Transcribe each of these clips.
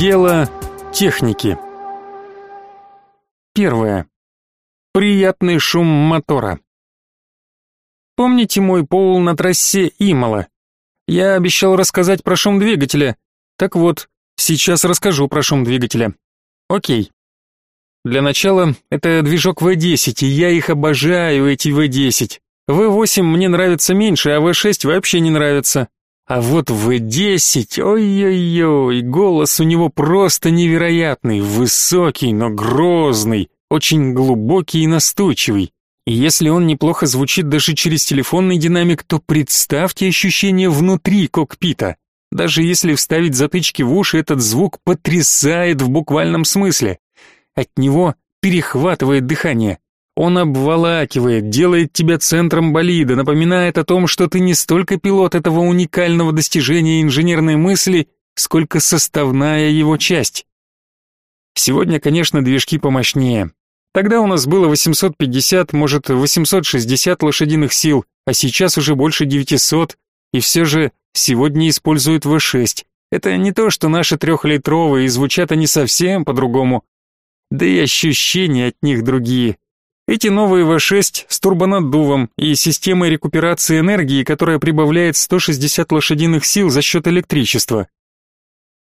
Дело техники. Первое. Приятный шум мотора. Помните мой пол на трассе Имала? Я обещал рассказать про шум двигателя. Так вот, сейчас расскажу про шум двигателя. Окей. Для начала, это движок V10, и я их обожаю, эти V10. V8 мне нравится меньше, а V6 вообще не нравится. А вот В-10, ой-ой-ой, голос у него просто невероятный, высокий, но грозный, очень глубокий и настойчивый. И если он неплохо звучит даже через телефонный динамик, то представьте ощущение внутри кокпита. Даже если вставить затычки в уши, этот звук потрясает в буквальном смысле. От него перехватывает дыхание. Он обволакивает, делает тебя центром болида, напоминает о том, что ты не столько пилот этого уникального достижения инженерной мысли, сколько составная его часть. Сегодня, конечно, движки помощнее. Тогда у нас было 850, может, 860 лошадиных сил, а сейчас уже больше 900, и все же сегодня используют V6. Это не то, что наши трехлитровые, и звучат они совсем по-другому. Да и ощущения от них другие. Эти новые V6 с турбонаддувом и системой рекуперации энергии, которая прибавляет 160 лошадиных сил за счет электричества.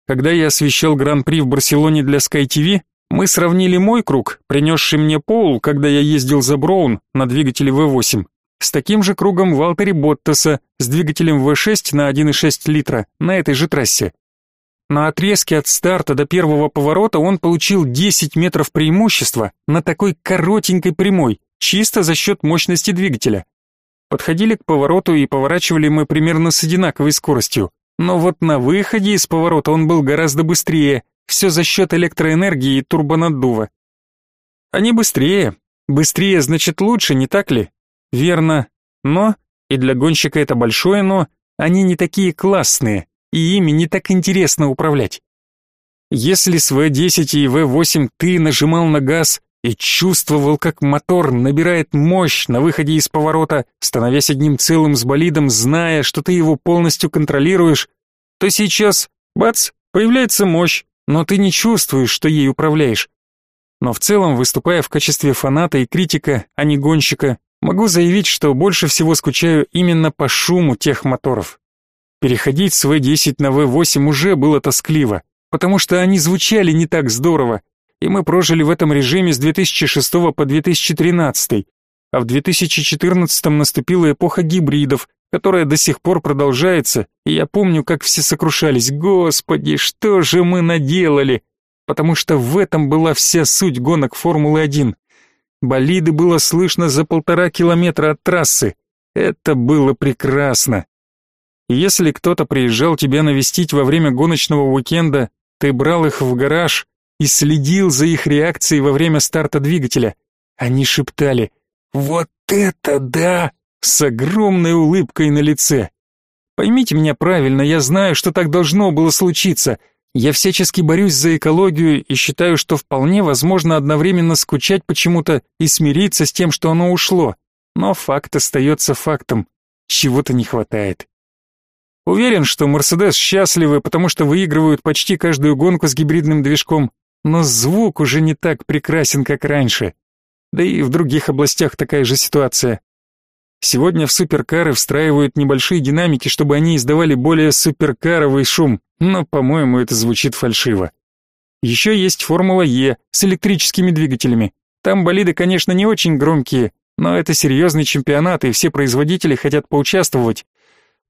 Когда я освещал Гран-при в Барселоне для Sky TV, мы сравнили мой круг, принесший мне Пол, когда я ездил за Броун на двигателе V8, с таким же кругом Валтери Боттаса с двигателем V6 на 1,6 литра на этой же трассе. На отрезке от старта до первого поворота он получил 10 метров преимущества на такой коротенькой прямой, чисто за счет мощности двигателя. Подходили к повороту и поворачивали мы примерно с одинаковой скоростью, но вот на выходе из поворота он был гораздо быстрее, все за счет электроэнергии и турбонаддува. Они быстрее. Быстрее значит лучше, не так ли? Верно. Но, и для гонщика это большое но, они не такие классные и ими не так интересно управлять. Если с В10 и В8 ты нажимал на газ и чувствовал, как мотор набирает мощь на выходе из поворота, становясь одним целым с болидом, зная, что ты его полностью контролируешь, то сейчас, бац, появляется мощь, но ты не чувствуешь, что ей управляешь. Но в целом, выступая в качестве фаната и критика, а не гонщика, могу заявить, что больше всего скучаю именно по шуму тех моторов. Переходить с В10 на В8 уже было тоскливо, потому что они звучали не так здорово, и мы прожили в этом режиме с 2006 по 2013, а в 2014 наступила эпоха гибридов, которая до сих пор продолжается, и я помню, как все сокрушались, господи, что же мы наделали, потому что в этом была вся суть гонок Формулы-1. Болиды было слышно за полтора километра от трассы, это было прекрасно. Если кто-то приезжал тебя навестить во время гоночного уикенда, ты брал их в гараж и следил за их реакцией во время старта двигателя. Они шептали «Вот это да!» с огромной улыбкой на лице. Поймите меня правильно, я знаю, что так должно было случиться. Я всячески борюсь за экологию и считаю, что вполне возможно одновременно скучать почему-то и смириться с тем, что оно ушло. Но факт остается фактом. Чего-то не хватает. Уверен, что Мерседес счастливы, потому что выигрывают почти каждую гонку с гибридным движком, но звук уже не так прекрасен, как раньше. Да и в других областях такая же ситуация. Сегодня в суперкары встраивают небольшие динамики, чтобы они издавали более суперкаровый шум, но, по-моему, это звучит фальшиво. Еще есть Формула Е с электрическими двигателями. Там болиды, конечно, не очень громкие, но это серьезный чемпионат, и все производители хотят поучаствовать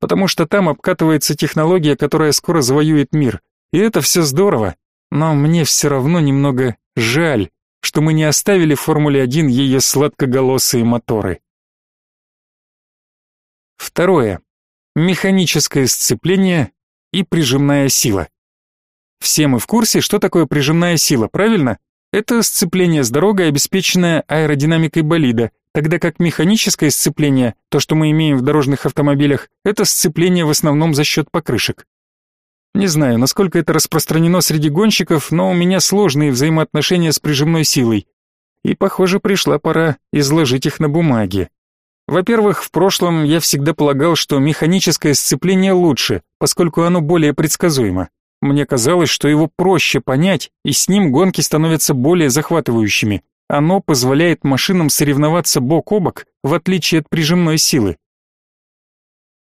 потому что там обкатывается технология, которая скоро завоюет мир. И это все здорово, но мне все равно немного жаль, что мы не оставили в Формуле-1 ее сладкоголосые моторы. Второе. Механическое сцепление и прижимная сила. Все мы в курсе, что такое прижимная сила, правильно? Это сцепление с дорогой, обеспеченное аэродинамикой болида, тогда как механическое сцепление, то, что мы имеем в дорожных автомобилях, это сцепление в основном за счет покрышек. Не знаю, насколько это распространено среди гонщиков, но у меня сложные взаимоотношения с прижимной силой. И, похоже, пришла пора изложить их на бумаге. Во-первых, в прошлом я всегда полагал, что механическое сцепление лучше, поскольку оно более предсказуемо. Мне казалось, что его проще понять, и с ним гонки становятся более захватывающими. Оно позволяет машинам соревноваться бок о бок, в отличие от прижимной силы.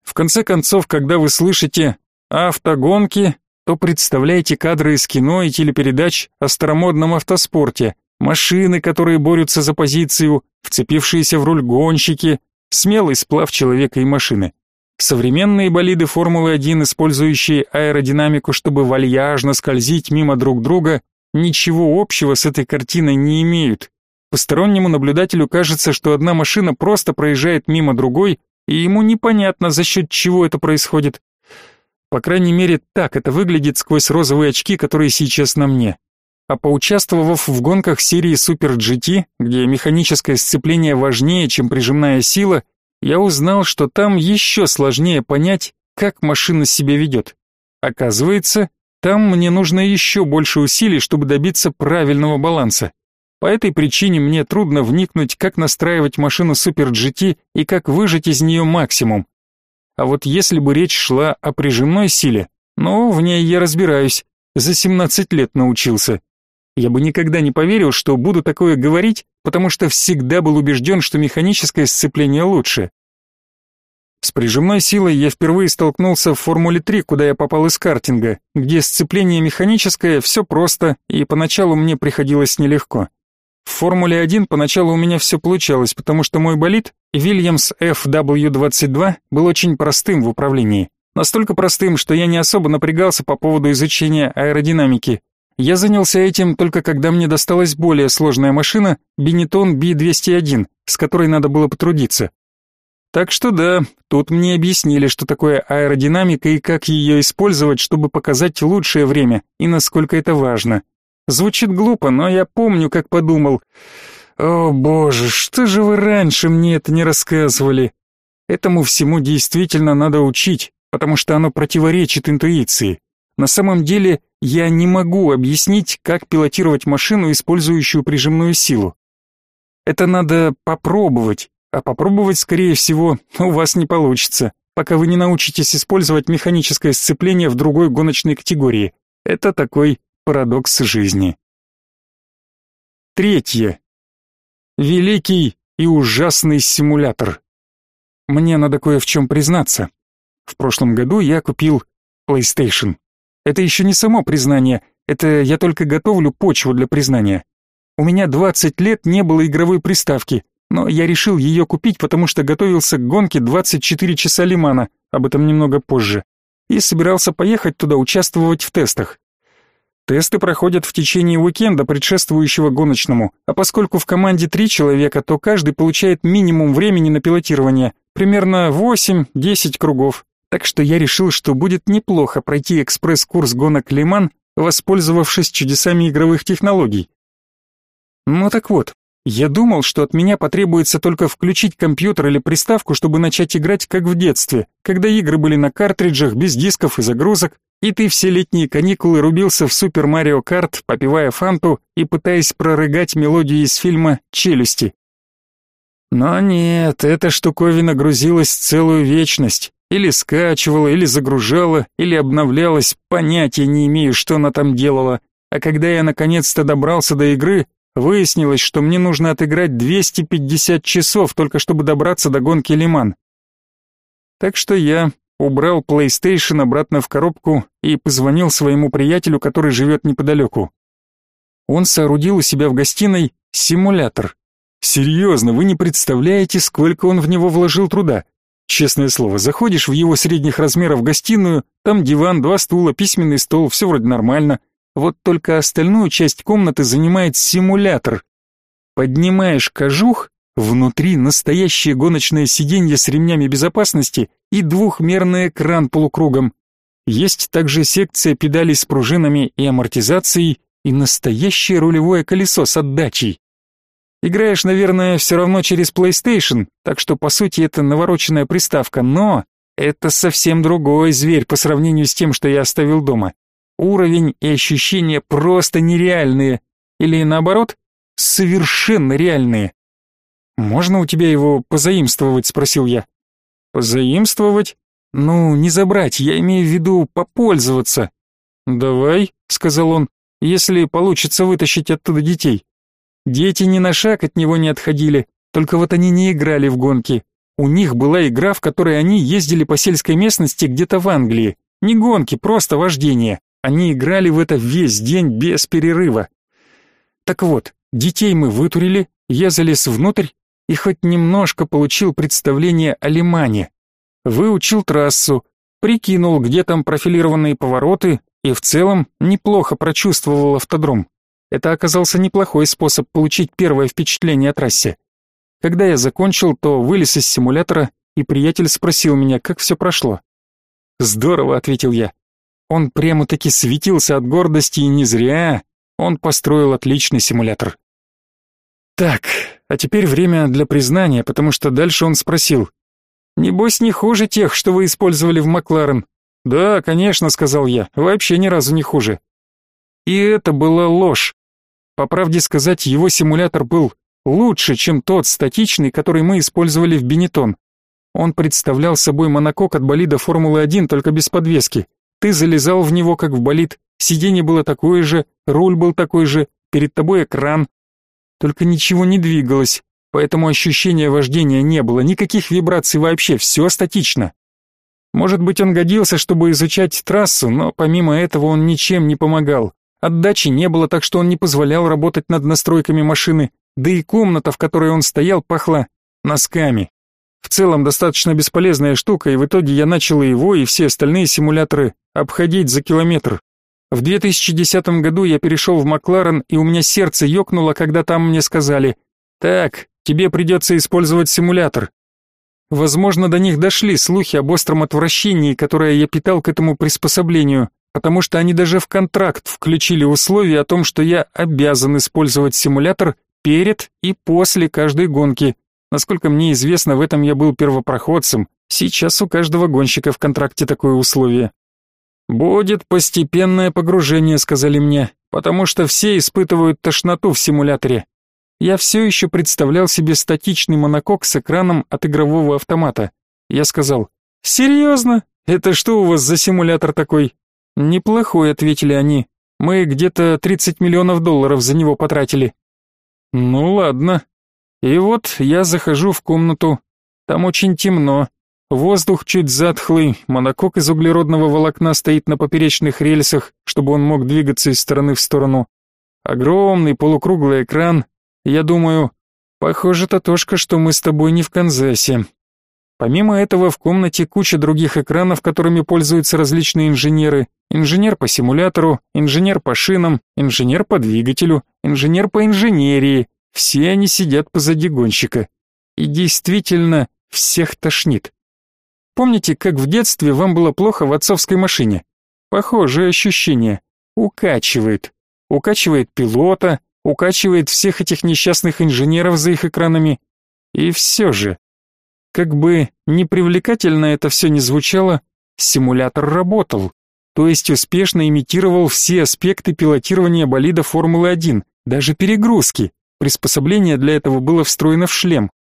В конце концов, когда вы слышите «автогонки», то представляете кадры из кино и телепередач о старомодном автоспорте, машины, которые борются за позицию, вцепившиеся в руль гонщики, смелый сплав человека и машины. Современные болиды Формулы-1, использующие аэродинамику, чтобы вальяжно скользить мимо друг друга, ничего общего с этой картиной не имеют. Постороннему наблюдателю кажется, что одна машина просто проезжает мимо другой, и ему непонятно, за счет чего это происходит. По крайней мере, так это выглядит сквозь розовые очки, которые сейчас на мне. А поучаствовав в гонках серии Super GT, где механическое сцепление важнее, чем прижимная сила, я узнал, что там еще сложнее понять, как машина себя ведет. Оказывается, там мне нужно еще больше усилий, чтобы добиться правильного баланса. По этой причине мне трудно вникнуть, как настраивать машину Super GT и как выжать из нее максимум. А вот если бы речь шла о прижимной силе, ну, в ней я разбираюсь, за 17 лет научился. Я бы никогда не поверил, что буду такое говорить, потому что всегда был убежден, что механическое сцепление лучше. С прижимной силой я впервые столкнулся в Формуле 3, куда я попал из картинга, где сцепление механическое, все просто, и поначалу мне приходилось нелегко. В Формуле 1 поначалу у меня все получалось, потому что мой болид, Williams FW22, был очень простым в управлении. Настолько простым, что я не особо напрягался по поводу изучения аэродинамики, я занялся этим только когда мне досталась более сложная машина, Benetton B201, с которой надо было потрудиться. Так что да, тут мне объяснили, что такое аэродинамика и как ее использовать, чтобы показать лучшее время и насколько это важно. Звучит глупо, но я помню, как подумал. О боже, что же вы раньше мне это не рассказывали? Этому всему действительно надо учить, потому что оно противоречит интуиции. На самом деле я не могу объяснить, как пилотировать машину, использующую прижимную силу. Это надо попробовать, а попробовать, скорее всего, у вас не получится, пока вы не научитесь использовать механическое сцепление в другой гоночной категории. Это такой парадокс жизни. Третье. Великий и ужасный симулятор. Мне надо кое в чем признаться. В прошлом году я купил PlayStation. Это еще не само признание, это я только готовлю почву для признания. У меня 20 лет не было игровой приставки, но я решил ее купить, потому что готовился к гонке 24 часа Лимана, об этом немного позже, и собирался поехать туда участвовать в тестах. Тесты проходят в течение уикенда, предшествующего гоночному, а поскольку в команде три человека, то каждый получает минимум времени на пилотирование, примерно 8-10 кругов. Так что я решил, что будет неплохо пройти экспресс-курс гонок Лиман, воспользовавшись чудесами игровых технологий. Ну так вот, я думал, что от меня потребуется только включить компьютер или приставку, чтобы начать играть как в детстве, когда игры были на картриджах, без дисков и загрузок, и ты все летние каникулы рубился в Супер Марио Карт, попивая фанту и пытаясь прорыгать мелодию из фильма «Челюсти». Но нет, эта штуковина грузилась целую вечность. Или скачивала, или загружала, или обновлялась, понятия не имею, что она там делала. А когда я наконец-то добрался до игры, выяснилось, что мне нужно отыграть 250 часов, только чтобы добраться до гонки Лиман. Так что я убрал PlayStation обратно в коробку и позвонил своему приятелю, который живет неподалеку. Он соорудил у себя в гостиной симулятор. Серьезно, вы не представляете, сколько он в него вложил труда. Честное слово, заходишь в его средних размеров гостиную, там диван, два стула, письменный стол, все вроде нормально. Вот только остальную часть комнаты занимает симулятор. Поднимаешь кожух, внутри настоящее гоночное сиденье с ремнями безопасности и двухмерный экран полукругом. Есть также секция педалей с пружинами и амортизацией и настоящее рулевое колесо с отдачей. Играешь, наверное, все равно через PlayStation, так что по сути это навороченная приставка, но это совсем другой зверь по сравнению с тем, что я оставил дома. Уровень и ощущения просто нереальные, или наоборот, совершенно реальные. «Можно у тебя его позаимствовать?» — спросил я. «Позаимствовать? Ну, не забрать, я имею в виду попользоваться». «Давай», — сказал он, — «если получится вытащить оттуда детей». Дети ни на шаг от него не отходили, только вот они не играли в гонки. У них была игра, в которой они ездили по сельской местности где-то в Англии. Не гонки, просто вождение. Они играли в это весь день без перерыва. Так вот, детей мы вытурили, я залез внутрь и хоть немножко получил представление о Лимане. Выучил трассу, прикинул, где там профилированные повороты и в целом неплохо прочувствовал автодром. Это оказался неплохой способ получить первое впечатление о трассе. Когда я закончил, то вылез из симулятора, и приятель спросил меня, как все прошло. «Здорово», — ответил я. Он прямо-таки светился от гордости, и не зря. Он построил отличный симулятор. Так, а теперь время для признания, потому что дальше он спросил. «Небось, не хуже тех, что вы использовали в Макларен?» «Да, конечно», — сказал я, — «вообще ни разу не хуже». И это была ложь. По правде сказать, его симулятор был лучше, чем тот статичный, который мы использовали в Бенетон. Он представлял собой монокок от болида Формулы-1, только без подвески. Ты залезал в него, как в болид, сиденье было такое же, руль был такой же, перед тобой экран. Только ничего не двигалось, поэтому ощущения вождения не было, никаких вибраций вообще, все статично. Может быть, он годился, чтобы изучать трассу, но помимо этого он ничем не помогал. Отдачи не было, так что он не позволял работать над настройками машины, да и комната, в которой он стоял, пахла носками. В целом достаточно бесполезная штука, и в итоге я начал его и все остальные симуляторы обходить за километр. В 2010 году я перешел в Макларен, и у меня сердце ёкнуло, когда там мне сказали «Так, тебе придется использовать симулятор». Возможно, до них дошли слухи об остром отвращении, которое я питал к этому приспособлению, потому что они даже в контракт включили условие о том, что я обязан использовать симулятор перед и после каждой гонки. Насколько мне известно, в этом я был первопроходцем. Сейчас у каждого гонщика в контракте такое условие. Будет постепенное погружение, сказали мне, потому что все испытывают тошноту в симуляторе. Я все еще представлял себе статичный монокок с экраном от игрового автомата. Я сказал: "Серьезно? Это что у вас за симулятор такой?" «Неплохой», — ответили они. «Мы где-то 30 миллионов долларов за него потратили». «Ну ладно». И вот я захожу в комнату. Там очень темно. Воздух чуть затхлый, монокок из углеродного волокна стоит на поперечных рельсах, чтобы он мог двигаться из стороны в сторону. Огромный полукруглый экран. Я думаю, похоже, Татошка, что мы с тобой не в Канзасе. Помимо этого в комнате куча других экранов, которыми пользуются различные инженеры. Инженер по симулятору, инженер по шинам, инженер по двигателю, инженер по инженерии. Все они сидят позади гонщика. И действительно, всех тошнит. Помните, как в детстве вам было плохо в отцовской машине? Похожее ощущение. Укачивает. Укачивает пилота, укачивает всех этих несчастных инженеров за их экранами. И все же, как бы непривлекательно это все не звучало, симулятор работал, то есть успешно имитировал все аспекты пилотирования болида Формулы-1, даже перегрузки. Приспособление для этого было встроено в шлем.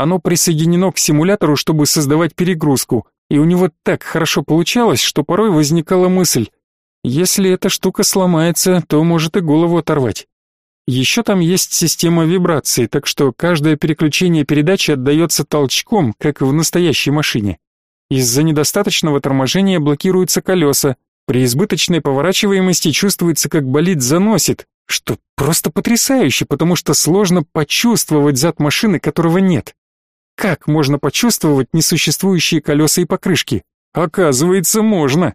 Оно присоединено к симулятору, чтобы создавать перегрузку, и у него так хорошо получалось, что порой возникала мысль, если эта штука сломается, то может и голову оторвать. Еще там есть система вибраций, так что каждое переключение передачи отдается толчком, как в настоящей машине. Из-за недостаточного торможения блокируются колеса, при избыточной поворачиваемости чувствуется, как болид заносит, что просто потрясающе, потому что сложно почувствовать зад машины, которого нет. Как можно почувствовать несуществующие колеса и покрышки? Оказывается, можно.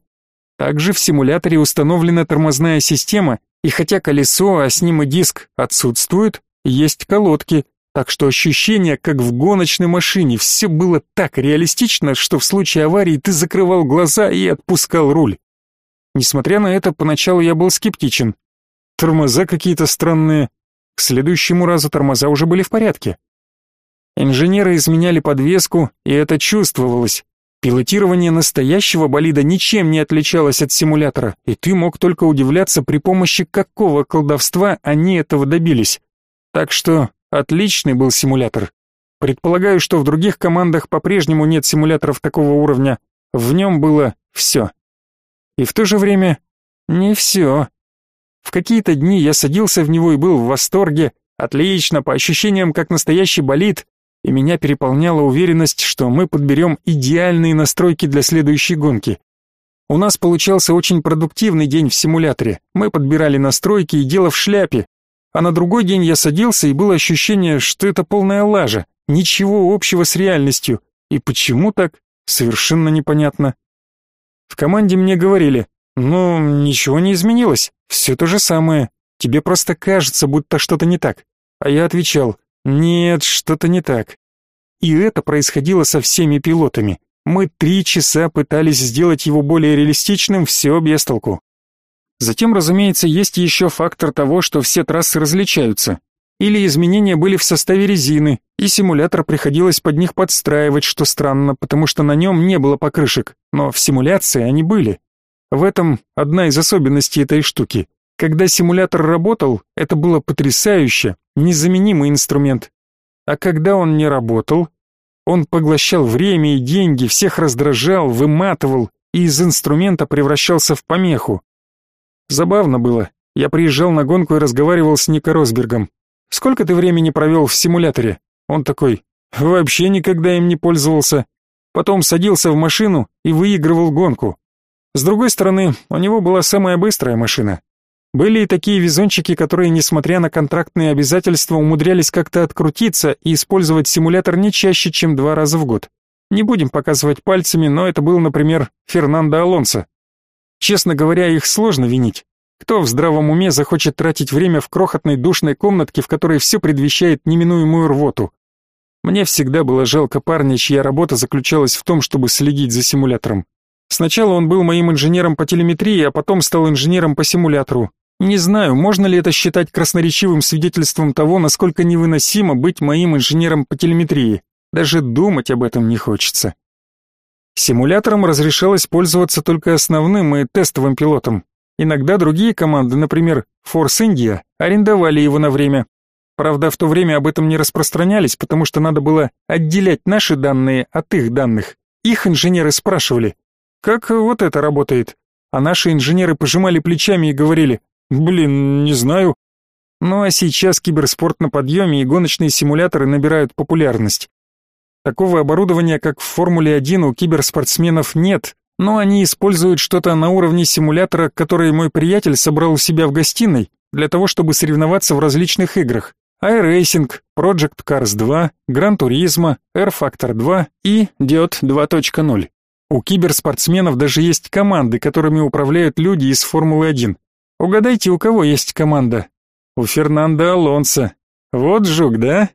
Также в симуляторе установлена тормозная система, и хотя колесо, а с ним и диск отсутствуют, есть колодки, так что ощущение, как в гоночной машине, все было так реалистично, что в случае аварии ты закрывал глаза и отпускал руль. Несмотря на это, поначалу я был скептичен. Тормоза какие-то странные. К следующему разу тормоза уже были в порядке. Инженеры изменяли подвеску, и это чувствовалось. Пилотирование настоящего болида ничем не отличалось от симулятора, и ты мог только удивляться, при помощи какого колдовства они этого добились. Так что отличный был симулятор. Предполагаю, что в других командах по-прежнему нет симуляторов такого уровня. В нем было все. И в то же время Не все. В какие-то дни я садился в него и был в восторге, отлично, по ощущениям, как настоящий болид, и меня переполняла уверенность, что мы подберем идеальные настройки для следующей гонки. У нас получался очень продуктивный день в симуляторе. Мы подбирали настройки и дело в шляпе. А на другой день я садился, и было ощущение, что это полная лажа, ничего общего с реальностью. И почему так, совершенно непонятно. В команде мне говорили, ну, ничего не изменилось, все то же самое. Тебе просто кажется, будто что-то не так. А я отвечал, нет, что-то не так. И это происходило со всеми пилотами. Мы три часа пытались сделать его более реалистичным, все без толку. Затем, разумеется, есть еще фактор того, что все трассы различаются. Или изменения были в составе резины, и симулятор приходилось под них подстраивать, что странно, потому что на нем не было покрышек, но в симуляции они были. В этом одна из особенностей этой штуки. Когда симулятор работал, это было потрясающе, незаменимый инструмент. А когда он не работал, он поглощал время и деньги, всех раздражал, выматывал и из инструмента превращался в помеху. Забавно было. Я приезжал на гонку и разговаривал с Нико Росбергом. «Сколько ты времени провел в симуляторе?» Он такой, «Вообще никогда им не пользовался». Потом садился в машину и выигрывал гонку. С другой стороны, у него была самая быстрая машина. Были и такие везунчики, которые, несмотря на контрактные обязательства, умудрялись как-то открутиться и использовать симулятор не чаще, чем два раза в год. Не будем показывать пальцами, но это был, например, Фернандо Алонсо. Честно говоря, их сложно винить. Кто в здравом уме захочет тратить время в крохотной душной комнатке, в которой все предвещает неминуемую рвоту? Мне всегда было жалко парня, чья работа заключалась в том, чтобы следить за симулятором. Сначала он был моим инженером по телеметрии, а потом стал инженером по симулятору, не знаю, можно ли это считать красноречивым свидетельством того, насколько невыносимо быть моим инженером по телеметрии. Даже думать об этом не хочется. Симулятором разрешалось пользоваться только основным и тестовым пилотом. Иногда другие команды, например, Force India, арендовали его на время. Правда, в то время об этом не распространялись, потому что надо было отделять наши данные от их данных. Их инженеры спрашивали, как вот это работает? А наши инженеры пожимали плечами и говорили, Блин, не знаю. Ну а сейчас киберспорт на подъеме и гоночные симуляторы набирают популярность. Такого оборудования, как в Формуле-1, у киберспортсменов нет, но они используют что-то на уровне симулятора, который мой приятель собрал у себя в гостиной, для того, чтобы соревноваться в различных играх. iRacing, Project Cars 2, Gran Turismo, Air Factor 2 и Diode 2.0. У киберспортсменов даже есть команды, которыми управляют люди из Формулы-1. Угадайте, у кого есть команда? У Фернандо Алонсо. Вот жук, да?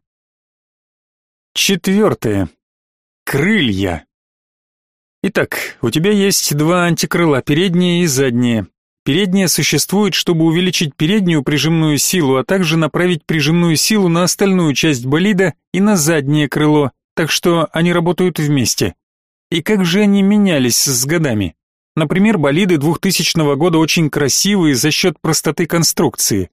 Четвертое. Крылья. Итак, у тебя есть два антикрыла, переднее и заднее. Переднее существует, чтобы увеличить переднюю прижимную силу, а также направить прижимную силу на остальную часть болида и на заднее крыло, так что они работают вместе. И как же они менялись с годами? Например, болиды 2000 года очень красивые за счет простоты конструкции.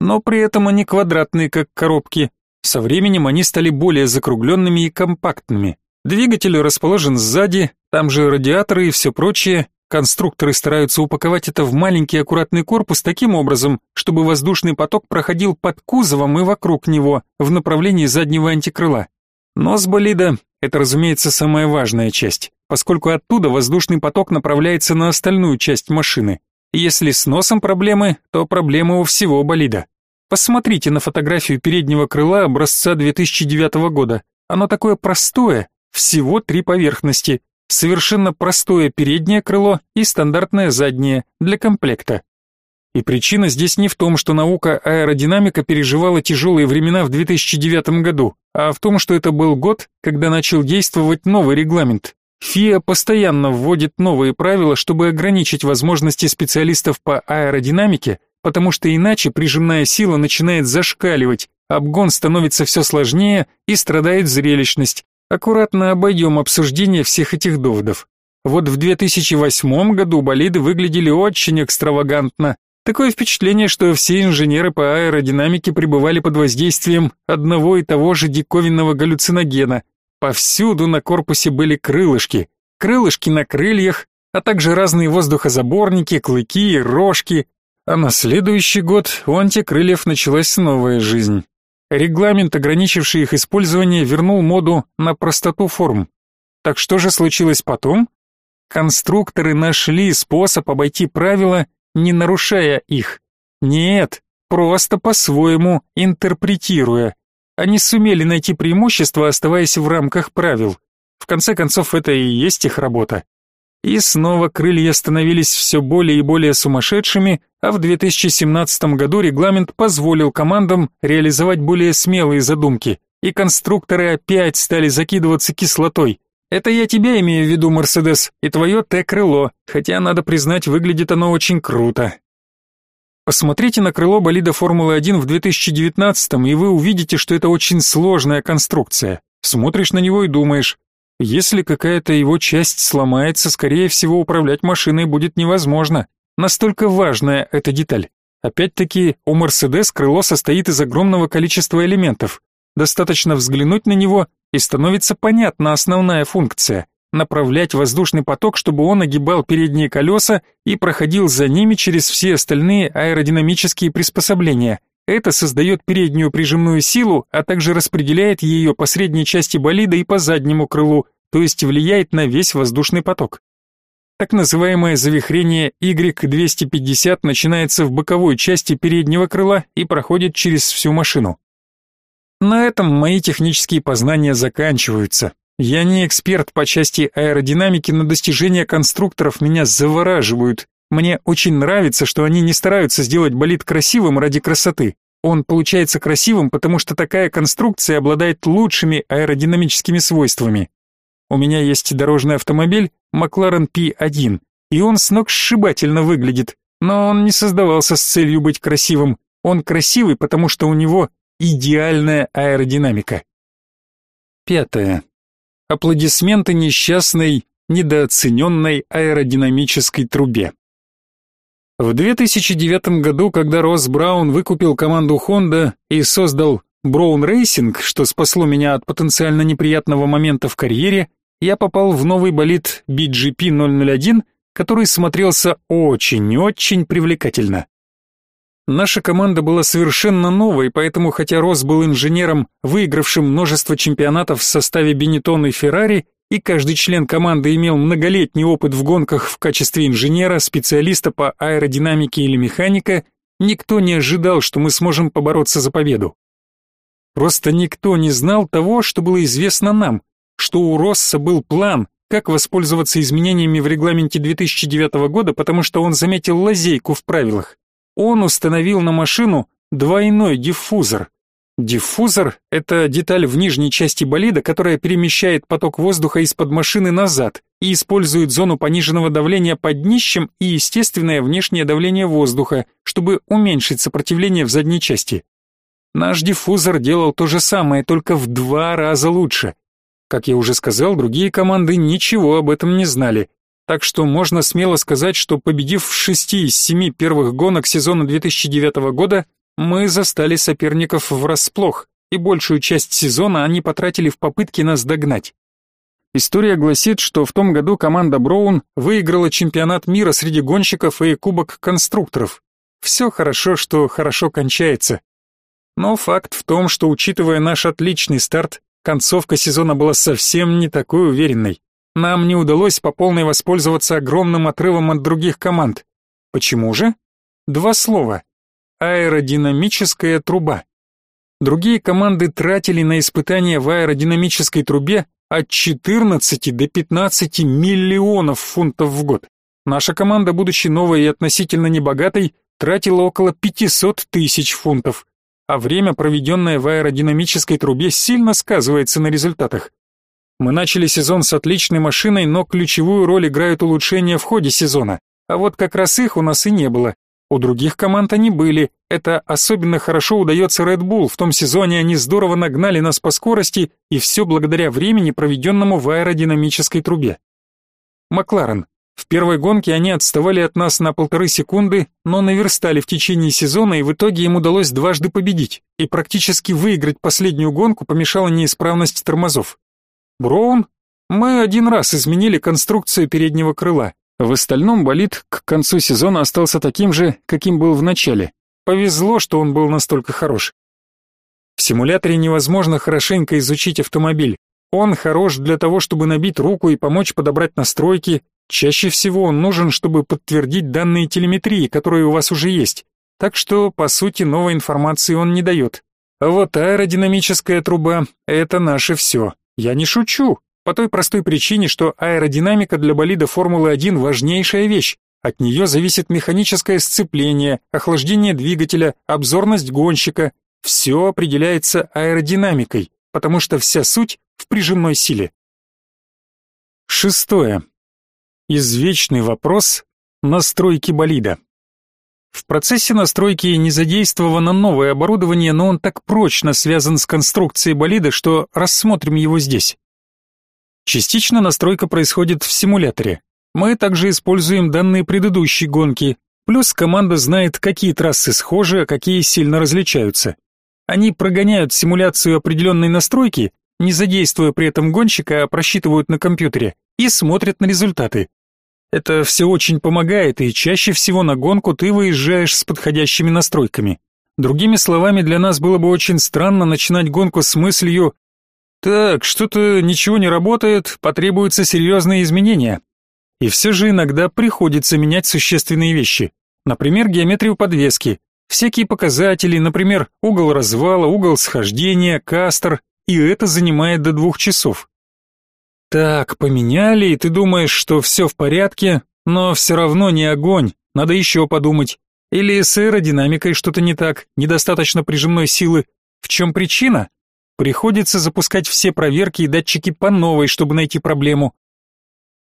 Но при этом они квадратные, как коробки. Со временем они стали более закругленными и компактными. Двигатель расположен сзади, там же радиаторы и все прочее. Конструкторы стараются упаковать это в маленький аккуратный корпус таким образом, чтобы воздушный поток проходил под кузовом и вокруг него в направлении заднего антикрыла. Нос болида – это, разумеется, самая важная часть поскольку оттуда воздушный поток направляется на остальную часть машины. Если с носом проблемы, то проблемы у всего болида. Посмотрите на фотографию переднего крыла образца 2009 года. Оно такое простое, всего три поверхности. Совершенно простое переднее крыло и стандартное заднее для комплекта. И причина здесь не в том, что наука аэродинамика переживала тяжелые времена в 2009 году, а в том, что это был год, когда начал действовать новый регламент, ФИА постоянно вводит новые правила, чтобы ограничить возможности специалистов по аэродинамике, потому что иначе прижимная сила начинает зашкаливать, обгон становится все сложнее и страдает зрелищность. Аккуратно обойдем обсуждение всех этих доводов. Вот в 2008 году болиды выглядели очень экстравагантно. Такое впечатление, что все инженеры по аэродинамике пребывали под воздействием одного и того же диковинного галлюциногена, Повсюду на корпусе были крылышки, крылышки на крыльях, а также разные воздухозаборники, клыки и рожки. А на следующий год у антикрыльев началась новая жизнь. Регламент, ограничивший их использование, вернул моду на простоту форм. Так что же случилось потом? Конструкторы нашли способ обойти правила, не нарушая их. Нет, просто по-своему интерпретируя. Они сумели найти преимущество, оставаясь в рамках правил. В конце концов, это и есть их работа. И снова крылья становились все более и более сумасшедшими, а в 2017 году регламент позволил командам реализовать более смелые задумки, и конструкторы опять стали закидываться кислотой. Это я тебя имею в виду, Мерседес, и твое Т-крыло, хотя, надо признать, выглядит оно очень круто. Посмотрите на крыло болида Формулы-1 в 2019 и вы увидите, что это очень сложная конструкция. Смотришь на него и думаешь, если какая-то его часть сломается, скорее всего, управлять машиной будет невозможно. Настолько важная эта деталь. Опять-таки, у Mercedes крыло состоит из огромного количества элементов. Достаточно взглянуть на него, и становится понятна основная функция – направлять воздушный поток, чтобы он огибал передние колеса и проходил за ними через все остальные аэродинамические приспособления – это создает переднюю прижимную силу, а также распределяет ее по средней части болида и по заднему крылу, то есть влияет на весь воздушный поток. Так называемое завихрение Y250 начинается в боковой части переднего крыла и проходит через всю машину. На этом мои технические познания заканчиваются. Я не эксперт по части аэродинамики, но достижения конструкторов меня завораживают. Мне очень нравится, что они не стараются сделать болид красивым ради красоты. Он получается красивым, потому что такая конструкция обладает лучшими аэродинамическими свойствами. У меня есть дорожный автомобиль McLaren P1, и он сногсшибательно выглядит, но он не создавался с целью быть красивым. Он красивый, потому что у него идеальная аэродинамика. Пятое. Аплодисменты несчастной, недооцененной аэродинамической трубе. В 2009 году, когда Росс Браун выкупил команду Honda и создал Brown Racing, что спасло меня от потенциально неприятного момента в карьере, я попал в новый болид BGP 001, который смотрелся очень-очень привлекательно. Наша команда была совершенно новой, поэтому хотя Росс был инженером, выигравшим множество чемпионатов в составе Бенетон и Феррари, и каждый член команды имел многолетний опыт в гонках в качестве инженера, специалиста по аэродинамике или механика, никто не ожидал, что мы сможем побороться за победу. Просто никто не знал того, что было известно нам, что у Росса был план, как воспользоваться изменениями в регламенте 2009 года, потому что он заметил лазейку в правилах. Он установил на машину двойной диффузор, Диффузор – это деталь в нижней части болида, которая перемещает поток воздуха из-под машины назад и использует зону пониженного давления под днищем и естественное внешнее давление воздуха, чтобы уменьшить сопротивление в задней части. Наш диффузор делал то же самое, только в два раза лучше. Как я уже сказал, другие команды ничего об этом не знали, так что можно смело сказать, что победив в шести из семи первых гонок сезона 2009 года, мы застали соперников врасплох, и большую часть сезона они потратили в попытке нас догнать. История гласит, что в том году команда Броун выиграла чемпионат мира среди гонщиков и кубок конструкторов. Все хорошо, что хорошо кончается. Но факт в том, что учитывая наш отличный старт, концовка сезона была совсем не такой уверенной. Нам не удалось по полной воспользоваться огромным отрывом от других команд. Почему же? Два слова аэродинамическая труба. Другие команды тратили на испытания в аэродинамической трубе от 14 до 15 миллионов фунтов в год. Наша команда, будучи новой и относительно небогатой, тратила около 500 тысяч фунтов, а время, проведенное в аэродинамической трубе, сильно сказывается на результатах. Мы начали сезон с отличной машиной, но ключевую роль играют улучшения в ходе сезона, а вот как раз их у нас и не было. У других команд они были. Это особенно хорошо удается Red Bull. В том сезоне они здорово нагнали нас по скорости, и все благодаря времени, проведенному в аэродинамической трубе. Макларен. В первой гонке они отставали от нас на полторы секунды, но наверстали в течение сезона, и в итоге им удалось дважды победить, и практически выиграть последнюю гонку помешала неисправность тормозов. Броун? Мы один раз изменили конструкцию переднего крыла, В остальном болид к концу сезона остался таким же, каким был в начале. Повезло, что он был настолько хорош. В симуляторе невозможно хорошенько изучить автомобиль. Он хорош для того, чтобы набить руку и помочь подобрать настройки. Чаще всего он нужен, чтобы подтвердить данные телеметрии, которые у вас уже есть. Так что, по сути, новой информации он не дает. Вот аэродинамическая труба — это наше все. Я не шучу. По той простой причине, что аэродинамика для болида Формулы-1 важнейшая вещь. От нее зависит механическое сцепление, охлаждение двигателя, обзорность гонщика. Все определяется аэродинамикой, потому что вся суть в прижимной силе. Шестое. Извечный вопрос настройки болида. В процессе настройки не задействовано новое оборудование, но он так прочно связан с конструкцией болида, что рассмотрим его здесь. Частично настройка происходит в симуляторе. Мы также используем данные предыдущей гонки, плюс команда знает, какие трассы схожи, а какие сильно различаются. Они прогоняют симуляцию определенной настройки, не задействуя при этом гонщика, а просчитывают на компьютере и смотрят на результаты. Это все очень помогает, и чаще всего на гонку ты выезжаешь с подходящими настройками. Другими словами, для нас было бы очень странно начинать гонку с мыслью «Так, что-то ничего не работает, потребуются серьезные изменения». И все же иногда приходится менять существенные вещи. Например, геометрию подвески, всякие показатели, например, угол развала, угол схождения, кастер, и это занимает до двух часов. Так, поменяли, и ты думаешь, что все в порядке, но все равно не огонь, надо еще подумать. Или с аэродинамикой что-то не так, недостаточно прижимной силы. В чем причина? Приходится запускать все проверки и датчики по новой, чтобы найти проблему.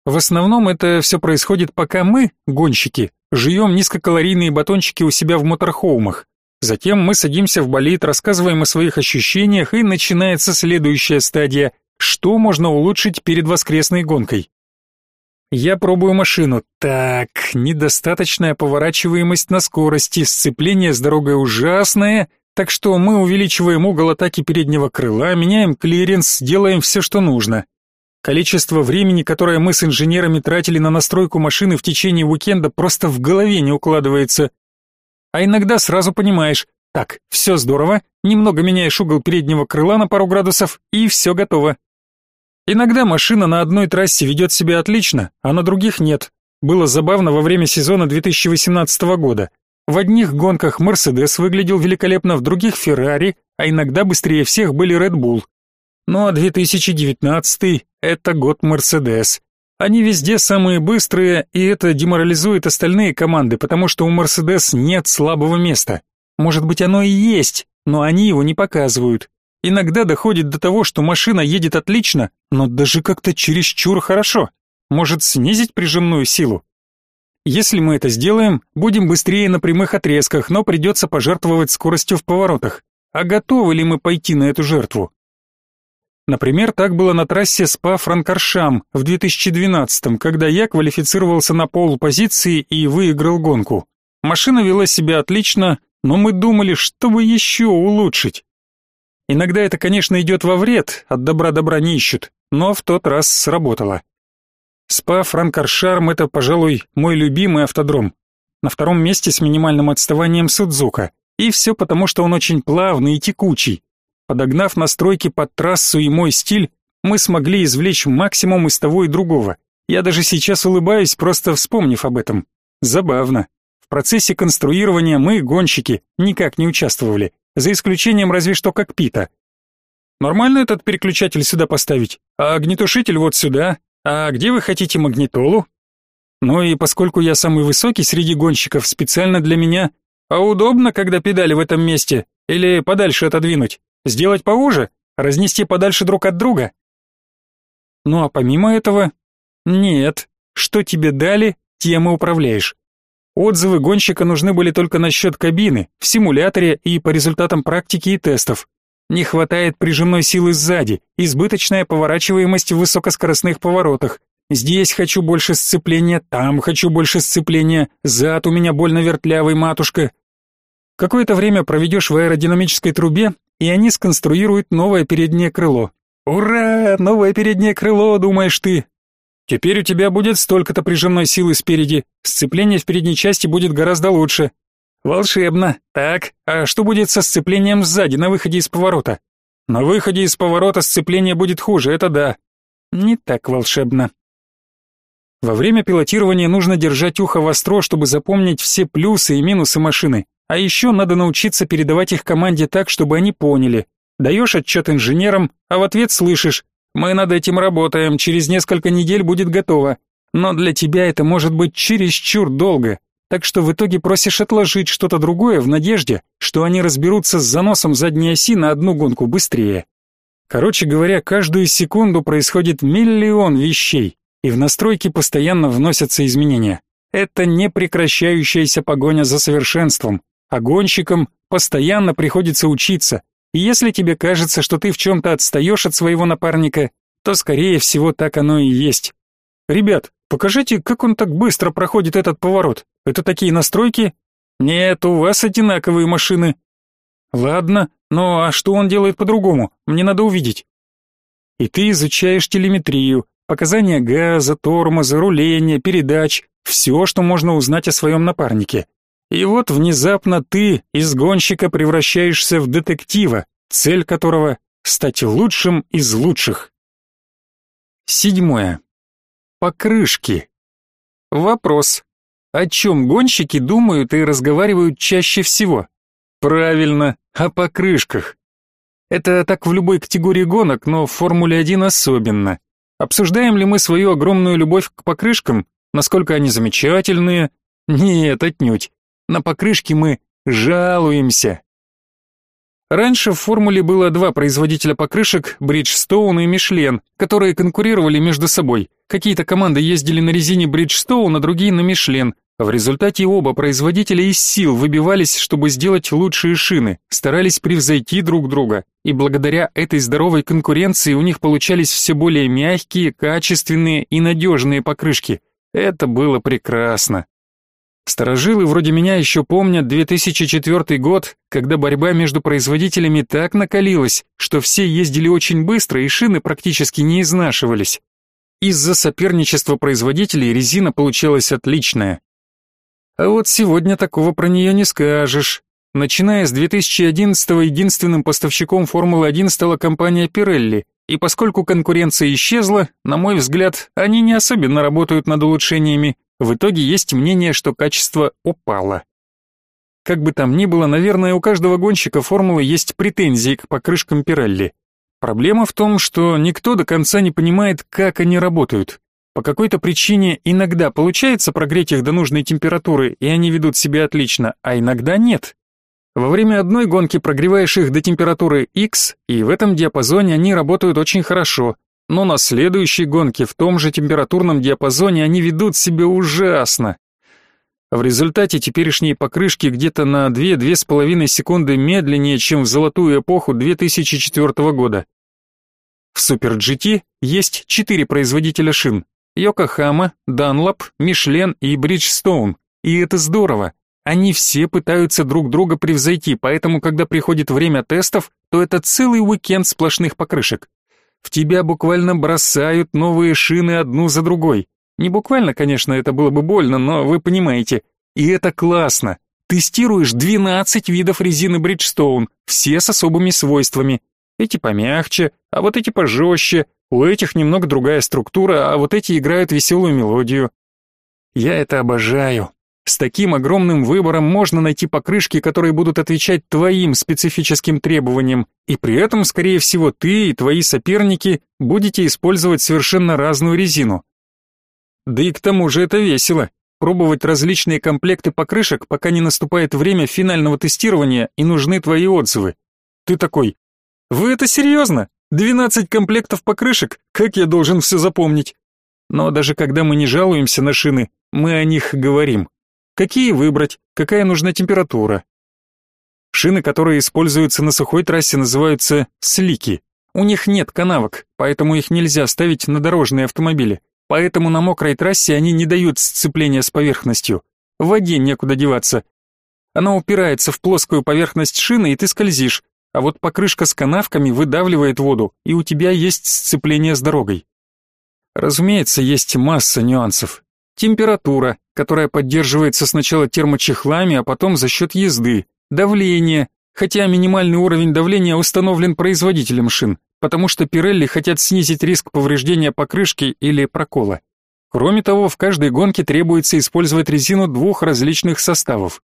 В основном это все происходит, пока мы, гонщики, жуем низкокалорийные батончики у себя в моторхоумах. Затем мы садимся в болид, рассказываем о своих ощущениях, и начинается следующая стадия что можно улучшить перед воскресной гонкой? Я пробую машину. Так, недостаточная поворачиваемость на скорости, сцепление с дорогой ужасное, так что мы увеличиваем угол атаки переднего крыла, меняем клиренс, делаем все, что нужно. Количество времени, которое мы с инженерами тратили на настройку машины в течение уикенда, просто в голове не укладывается. А иногда сразу понимаешь, так, все здорово, немного меняешь угол переднего крыла на пару градусов, и все готово. Иногда машина на одной трассе ведет себя отлично, а на других нет. Было забавно во время сезона 2018 года. В одних гонках Mercedes выглядел великолепно, в других Ferrari, а иногда быстрее всех были Red Bull. Ну а 2019 это год Mercedes. Они везде самые быстрые, и это деморализует остальные команды, потому что у Mercedes нет слабого места. Может быть, оно и есть, но они его не показывают. Иногда доходит до того, что машина едет отлично, но даже как-то чересчур хорошо. Может снизить прижимную силу. Если мы это сделаем, будем быстрее на прямых отрезках, но придется пожертвовать скоростью в поворотах. А готовы ли мы пойти на эту жертву? Например, так было на трассе СПА-Франкоршам в 2012 когда я квалифицировался на полпозиции и выиграл гонку. Машина вела себя отлично, но мы думали, что бы еще улучшить. Иногда это, конечно, идет во вред, от добра добра не ищут, но в тот раз сработало. СПА Франкаршарм — это, пожалуй, мой любимый автодром. На втором месте с минимальным отставанием Судзука. И все потому, что он очень плавный и текучий. Подогнав настройки под трассу и мой стиль, мы смогли извлечь максимум из того и другого. Я даже сейчас улыбаюсь, просто вспомнив об этом. Забавно. В процессе конструирования мы, гонщики, никак не участвовали за исключением разве что кокпита. Нормально этот переключатель сюда поставить, а огнетушитель вот сюда. А где вы хотите магнитолу? Ну и поскольку я самый высокий среди гонщиков, специально для меня, а удобно, когда педали в этом месте, или подальше отодвинуть, сделать поуже, разнести подальше друг от друга. Ну а помимо этого, нет, что тебе дали, тем и управляешь. Отзывы гонщика нужны были только насчет кабины, в симуляторе и по результатам практики и тестов. Не хватает прижимной силы сзади, избыточная поворачиваемость в высокоскоростных поворотах. Здесь хочу больше сцепления, там хочу больше сцепления, зад у меня больно вертлявый, матушка. Какое-то время проведешь в аэродинамической трубе, и они сконструируют новое переднее крыло. Ура, новое переднее крыло, думаешь ты. Теперь у тебя будет столько-то прижимной силы спереди, сцепление в передней части будет гораздо лучше. Волшебно. Так, а что будет со сцеплением сзади на выходе из поворота? На выходе из поворота сцепление будет хуже, это да. Не так волшебно. Во время пилотирования нужно держать ухо востро, чтобы запомнить все плюсы и минусы машины. А еще надо научиться передавать их команде так, чтобы они поняли. Даешь отчет инженерам, а в ответ слышишь «Мы над этим работаем, через несколько недель будет готово». Но для тебя это может быть чересчур долго, так что в итоге просишь отложить что-то другое в надежде, что они разберутся с заносом задней оси на одну гонку быстрее. Короче говоря, каждую секунду происходит миллион вещей, и в настройки постоянно вносятся изменения. Это непрекращающаяся погоня за совершенством, а гонщикам постоянно приходится учиться, и если тебе кажется, что ты в чем-то отстаешь от своего напарника, то скорее всего так оно и есть. Ребят, покажите, как он так быстро проходит этот поворот. Это такие настройки? Нет, у вас одинаковые машины. Ладно, ну а что он делает по-другому? Мне надо увидеть. И ты изучаешь телеметрию, показания газа, тормоза, руления, передач, все, что можно узнать о своем напарнике. И вот внезапно ты из гонщика превращаешься в детектива, цель которого — стать лучшим из лучших. Седьмое. Покрышки. Вопрос. О чем гонщики думают и разговаривают чаще всего? Правильно, о покрышках. Это так в любой категории гонок, но в Формуле-1 особенно. Обсуждаем ли мы свою огромную любовь к покрышкам, насколько они замечательные? Нет, отнюдь. На покрышки мы жалуемся. Раньше в формуле было два производителя покрышек, Bridgestone и Michelin, которые конкурировали между собой. Какие-то команды ездили на резине Bridgestone, а другие на Michelin. В результате оба производителя из сил выбивались, чтобы сделать лучшие шины, старались превзойти друг друга, и благодаря этой здоровой конкуренции у них получались все более мягкие, качественные и надежные покрышки. Это было прекрасно. Старожилы вроде меня еще помнят 2004 год, когда борьба между производителями так накалилась, что все ездили очень быстро и шины практически не изнашивались. Из-за соперничества производителей резина получалась отличная. А вот сегодня такого про нее не скажешь. Начиная с 2011-го единственным поставщиком Формулы-1 стала компания Pirelli, и поскольку конкуренция исчезла, на мой взгляд, они не особенно работают над улучшениями, в итоге есть мнение, что качество упало. Как бы там ни было, наверное, у каждого гонщика формулы есть претензии к покрышкам Пирелли. Проблема в том, что никто до конца не понимает, как они работают. По какой-то причине иногда получается прогреть их до нужной температуры, и они ведут себя отлично, а иногда нет. Во время одной гонки прогреваешь их до температуры X, и в этом диапазоне они работают очень хорошо, но на следующей гонке в том же температурном диапазоне они ведут себя ужасно. В результате теперешние покрышки где-то на 2-2,5 секунды медленнее, чем в золотую эпоху 2004 года. В Super GT есть четыре производителя шин: Yokohama, Dunlop, Michelin и Bridgestone. И это здорово. Они все пытаются друг друга превзойти, поэтому когда приходит время тестов, то это целый уикенд сплошных покрышек. В тебя буквально бросают новые шины одну за другой. Не буквально, конечно, это было бы больно, но вы понимаете. И это классно. Тестируешь 12 видов резины Bridgestone, все с особыми свойствами. Эти помягче, а вот эти пожестче, у этих немного другая структура, а вот эти играют веселую мелодию. Я это обожаю. С таким огромным выбором можно найти покрышки, которые будут отвечать твоим специфическим требованиям, и при этом, скорее всего, ты и твои соперники будете использовать совершенно разную резину. Да и к тому же это весело. Пробовать различные комплекты покрышек, пока не наступает время финального тестирования и нужны твои отзывы. Ты такой, вы это серьезно? 12 комплектов покрышек? Как я должен все запомнить? Но даже когда мы не жалуемся на шины, мы о них говорим. Какие выбрать, какая нужна температура. Шины, которые используются на сухой трассе, называются слики. У них нет канавок, поэтому их нельзя ставить на дорожные автомобили. Поэтому на мокрой трассе они не дают сцепления с поверхностью. В воде некуда деваться. Она упирается в плоскую поверхность шины, и ты скользишь. А вот покрышка с канавками выдавливает воду, и у тебя есть сцепление с дорогой. Разумеется, есть масса нюансов. Температура, которая поддерживается сначала термочехлами, а потом за счет езды. Давление, хотя минимальный уровень давления установлен производителем шин, потому что Pirelli хотят снизить риск повреждения покрышки или прокола. Кроме того, в каждой гонке требуется использовать резину двух различных составов.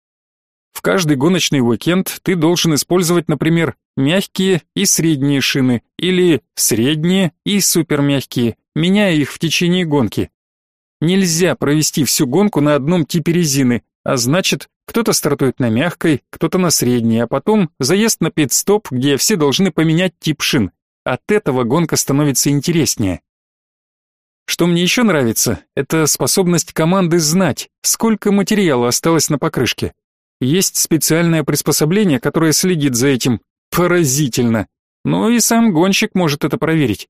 В каждый гоночный уикенд ты должен использовать, например, мягкие и средние шины или средние и супермягкие, меняя их в течение гонки. Нельзя провести всю гонку на одном типе резины, а значит, кто-то стартует на мягкой, кто-то на средней, а потом заезд на пит-стоп, где все должны поменять тип шин. От этого гонка становится интереснее. Что мне еще нравится, это способность команды знать, сколько материала осталось на покрышке. Есть специальное приспособление, которое следит за этим. Поразительно. Ну и сам гонщик может это проверить.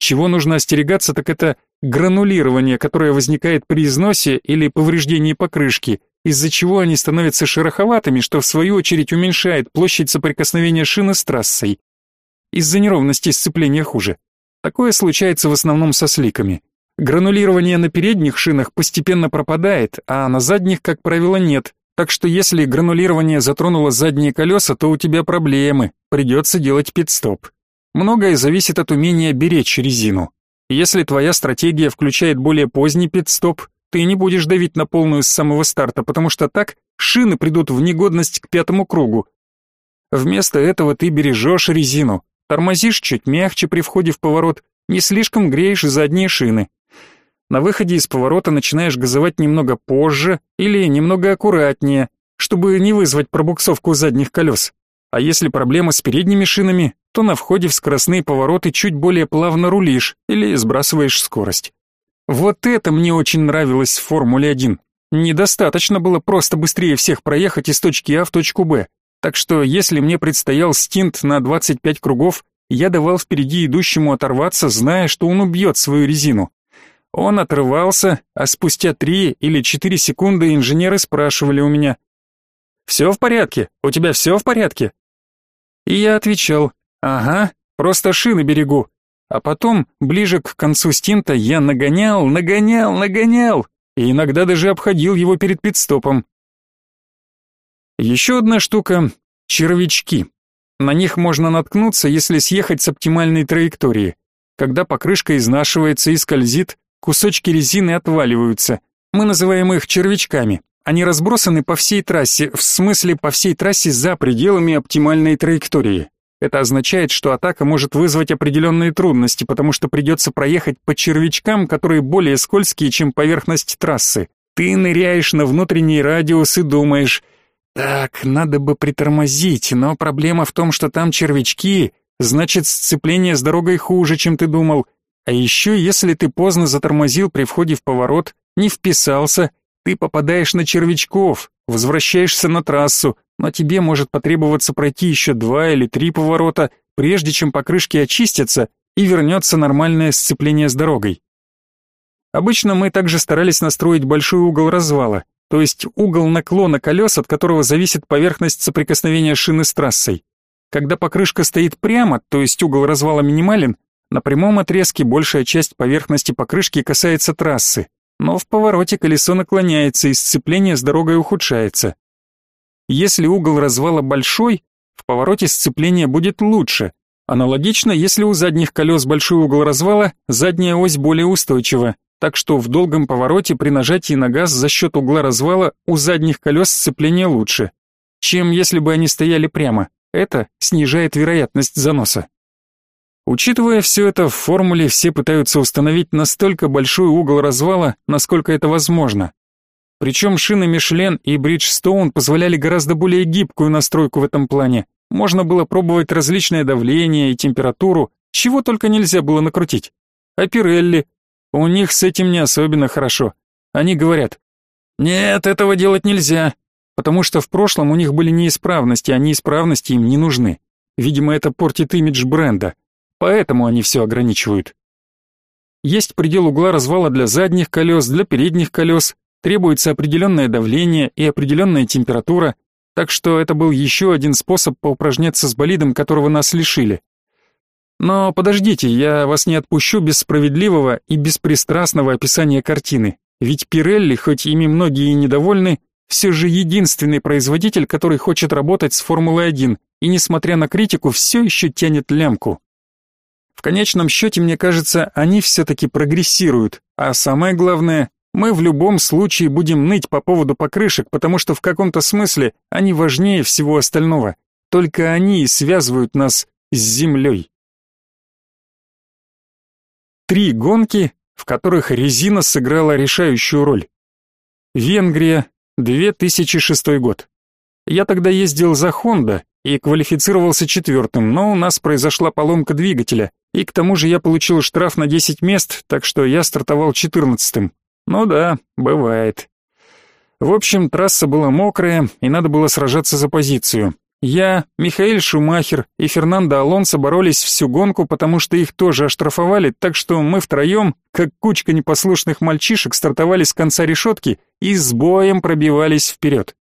Чего нужно остерегаться, так это гранулирование, которое возникает при износе или повреждении покрышки, из-за чего они становятся шероховатыми, что в свою очередь уменьшает площадь соприкосновения шины с трассой. Из-за неровности сцепления хуже. Такое случается в основном со сликами. Гранулирование на передних шинах постепенно пропадает, а на задних, как правило, нет, так что если гранулирование затронуло задние колеса, то у тебя проблемы, придется делать пит-стоп. Многое зависит от умения беречь резину. Если твоя стратегия включает более поздний пит-стоп, ты не будешь давить на полную с самого старта, потому что так шины придут в негодность к пятому кругу. Вместо этого ты бережешь резину, тормозишь чуть мягче при входе в поворот, не слишком греешь задние шины. На выходе из поворота начинаешь газовать немного позже или немного аккуратнее, чтобы не вызвать пробуксовку задних колес. А если проблема с передними шинами, то на входе в скоростные повороты чуть более плавно рулишь или сбрасываешь скорость. Вот это мне очень нравилось в Формуле 1. Недостаточно было просто быстрее всех проехать из точки А в точку Б. Так что если мне предстоял стинт на 25 кругов, я давал впереди идущему оторваться, зная, что он убьет свою резину. Он отрывался, а спустя три или четыре секунды инженеры спрашивали у меня, «Все в порядке? У тебя все в порядке?» И я отвечал, «Ага, просто шины берегу». А потом, ближе к концу стинта, я нагонял, нагонял, нагонял, и иногда даже обходил его перед пидстопом. Еще одна штука — червячки. На них можно наткнуться, если съехать с оптимальной траектории. Когда покрышка изнашивается и скользит, Кусочки резины отваливаются. Мы называем их червячками. Они разбросаны по всей трассе, в смысле по всей трассе за пределами оптимальной траектории. Это означает, что атака может вызвать определенные трудности, потому что придется проехать по червячкам, которые более скользкие, чем поверхность трассы. Ты ныряешь на внутренний радиус и думаешь, так, надо бы притормозить, но проблема в том, что там червячки, значит сцепление с дорогой хуже, чем ты думал. А еще, если ты поздно затормозил при входе в поворот, не вписался, ты попадаешь на червячков, возвращаешься на трассу, но тебе может потребоваться пройти еще два или три поворота, прежде чем покрышки очистятся и вернется нормальное сцепление с дорогой. Обычно мы также старались настроить большой угол развала, то есть угол наклона колес, от которого зависит поверхность соприкосновения шины с трассой. Когда покрышка стоит прямо, то есть угол развала минимален, на прямом отрезке большая часть поверхности покрышки касается трассы, но в повороте колесо наклоняется и сцепление с дорогой ухудшается. Если угол развала большой, в повороте сцепление будет лучше. Аналогично, если у задних колес большой угол развала, задняя ось более устойчива, так что в долгом повороте при нажатии на газ за счет угла развала у задних колес сцепление лучше, чем если бы они стояли прямо. Это снижает вероятность заноса. Учитывая все это, в формуле все пытаются установить настолько большой угол развала, насколько это возможно. Причем шины Мишлен и Бриджстоун позволяли гораздо более гибкую настройку в этом плане. Можно было пробовать различное давление и температуру, чего только нельзя было накрутить. А Пирелли? У них с этим не особенно хорошо. Они говорят, нет, этого делать нельзя, потому что в прошлом у них были неисправности, а неисправности им не нужны. Видимо, это портит имидж бренда. Поэтому они все ограничивают. Есть предел угла развала для задних колес, для передних колес, требуется определенное давление и определенная температура, так что это был еще один способ поупражняться с болидом, которого нас лишили. Но подождите, я вас не отпущу без справедливого и беспристрастного описания картины. Ведь Пирелли, хоть ими многие и недовольны, все же единственный производитель, который хочет работать с Формулой-1 и, несмотря на критику, все еще тянет лямку. В конечном счете, мне кажется, они все-таки прогрессируют, а самое главное, мы в любом случае будем ныть по поводу покрышек, потому что в каком-то смысле они важнее всего остального. Только они и связывают нас с землей. Три гонки, в которых резина сыграла решающую роль. Венгрия, 2006 год. Я тогда ездил за Honda и квалифицировался четвертым, но у нас произошла поломка двигателя, и к тому же я получил штраф на 10 мест, так что я стартовал четырнадцатым. Ну да, бывает. В общем, трасса была мокрая, и надо было сражаться за позицию. Я, Михаил Шумахер и Фернандо Алонсо боролись всю гонку, потому что их тоже оштрафовали, так что мы втроем, как кучка непослушных мальчишек, стартовали с конца решетки и с боем пробивались вперед.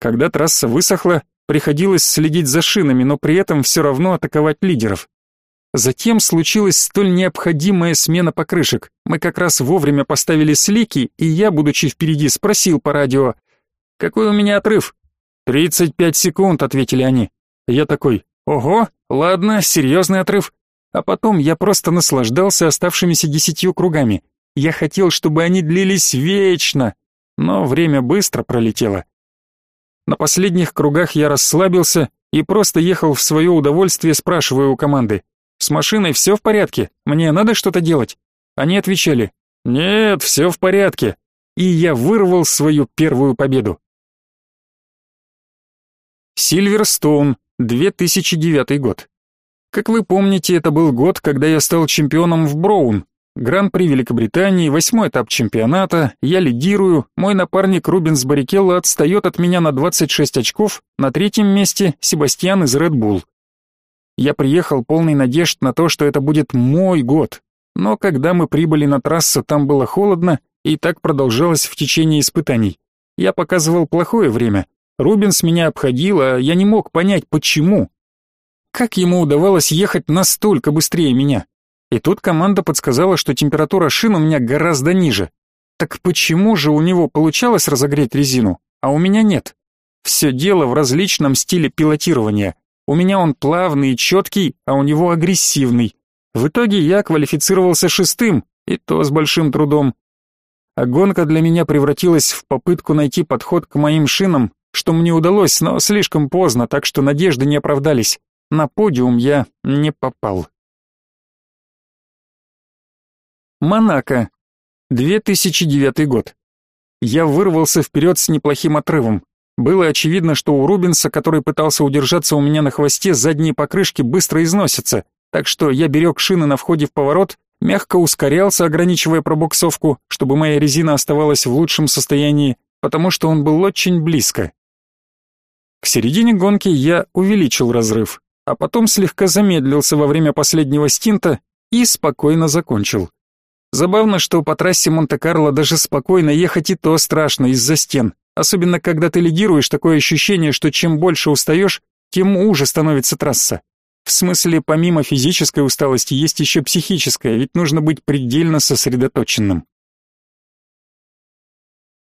Когда трасса высохла, приходилось следить за шинами, но при этом все равно атаковать лидеров. Затем случилась столь необходимая смена покрышек. Мы как раз вовремя поставили слики, и я, будучи впереди, спросил по радио, «Какой у меня отрыв?» «Тридцать пять секунд», — ответили они. Я такой, «Ого, ладно, серьезный отрыв». А потом я просто наслаждался оставшимися десятью кругами. Я хотел, чтобы они длились вечно, но время быстро пролетело. На последних кругах я расслабился и просто ехал в свое удовольствие, спрашивая у команды, «С машиной все в порядке? Мне надо что-то делать?» Они отвечали, «Нет, все в порядке». И я вырвал свою первую победу. Сильверстоун, 2009 год. Как вы помните, это был год, когда я стал чемпионом в Броун. Гран-при Великобритании, восьмой этап чемпионата, я лидирую, мой напарник Рубенс Баррикелло отстает от меня на 26 очков, на третьем месте Себастьян из Red Bull. Я приехал полный надежд на то, что это будет мой год, но когда мы прибыли на трассу, там было холодно, и так продолжалось в течение испытаний. Я показывал плохое время, Рубинс меня обходил, а я не мог понять, почему. Как ему удавалось ехать настолько быстрее меня? И тут команда подсказала, что температура шин у меня гораздо ниже. Так почему же у него получалось разогреть резину, а у меня нет? Все дело в различном стиле пилотирования. У меня он плавный и четкий, а у него агрессивный. В итоге я квалифицировался шестым, и то с большим трудом. А гонка для меня превратилась в попытку найти подход к моим шинам что мне удалось, но слишком поздно, так что надежды не оправдались. На подиум я не попал. Монако. 2009 год. Я вырвался вперед с неплохим отрывом. Было очевидно, что у Рубинса, который пытался удержаться у меня на хвосте, задние покрышки быстро износятся, так что я берег шины на входе в поворот, мягко ускорялся, ограничивая пробуксовку, чтобы моя резина оставалась в лучшем состоянии, потому что он был очень близко. К середине гонки я увеличил разрыв, а потом слегка замедлился во время последнего стинта и спокойно закончил. Забавно, что по трассе Монте-Карло даже спокойно ехать и то страшно из-за стен, особенно когда ты лидируешь, такое ощущение, что чем больше устаешь, тем уже становится трасса. В смысле, помимо физической усталости есть еще психическая, ведь нужно быть предельно сосредоточенным.